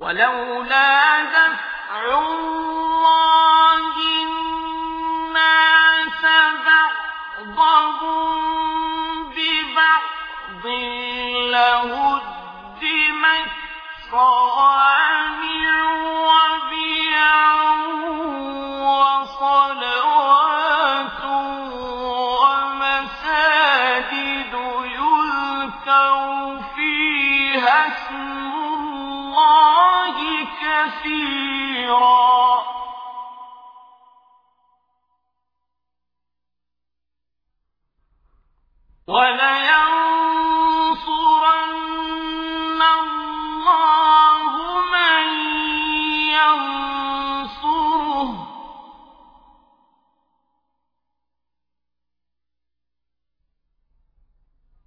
ولولا دفع الله الناس بعضهم ببعض لهدمت صوامع وبيع وصلوات ومساجد يذكر فيها اسم كثيرا. ولينصرن الله من ينصره.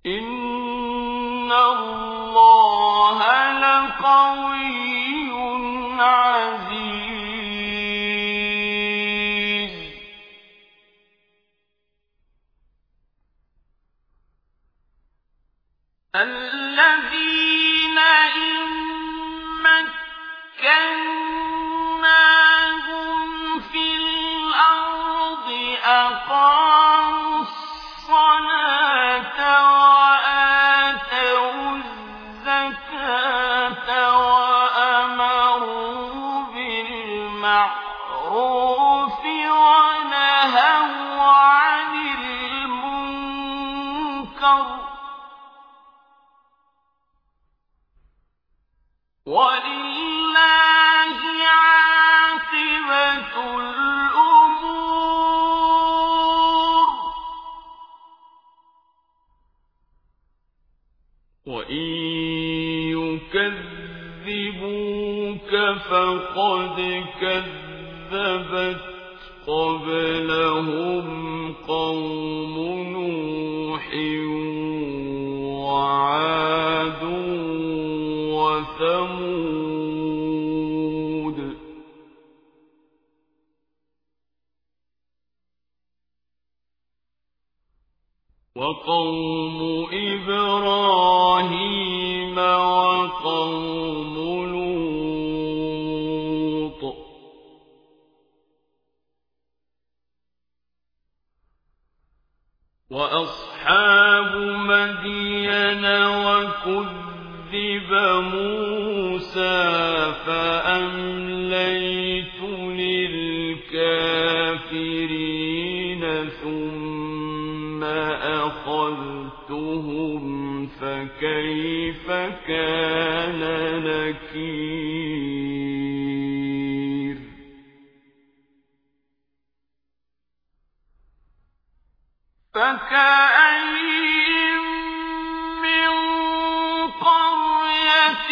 إن الله لقوي الذين إن مكناهم في الأرض أقاموا الصلاة ولله عاقبة الأمور وإن يكذبوك فقد كذبت قبلهم قوم نوح وعاد وثمود. وقوم إبراهيم وقوم لوط. وأصحاب مدين وكذب موسى فأمليت للكافرين ثم أخذتهم فكيف كان نكير؟ فكأين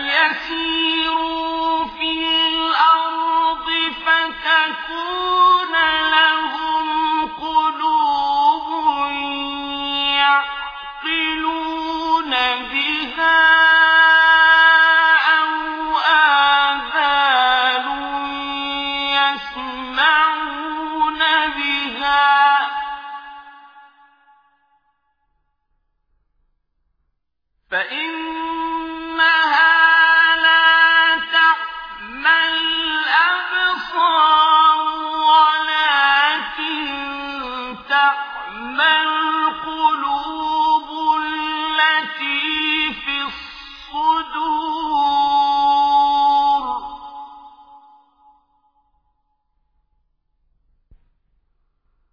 يسيروا في الأرض فتكون